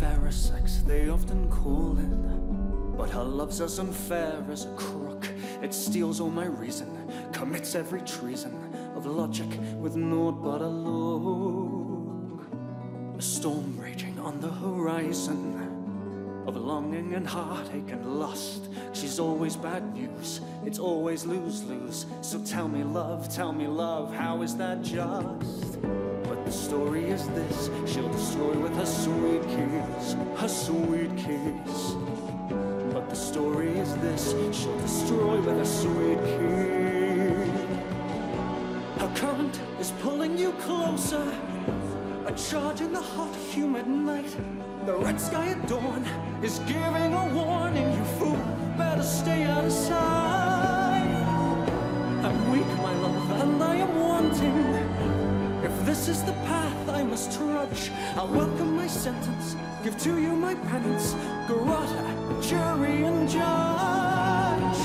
fairer sex, they often call it. But her love's as unfair as a crook. It steals all my reason, commits every treason of logic with naught but a look. A storm raging on the horizon of longing and heartache and lust. She's always bad news, it's always lose lose. So tell me, love, tell me, love, how is that just? But the story is this with her sweet kiss, her sweet kiss. But the story is this she'll destroy with a sweet kiss. Her current is pulling you closer, a charge in the hot, humid night. The red sky at dawn is giving a warning. You fool, this is the path I must trudge, I'll welcome my sentence, give to you my penance, garrote, jury, and judge.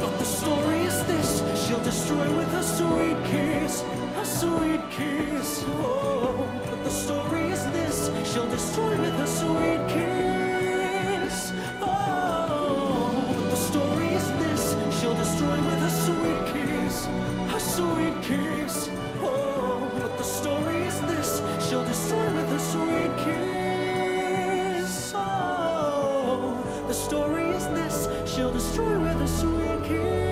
But the story is this she'll destroy with a sweet kiss, a sweet kiss. Oh, but the story is this she'll destroy with a sweet kiss. Oh, but the story is this she'll destroy with a sweet kiss, a sweet kiss. Destroy with a sweet kiss.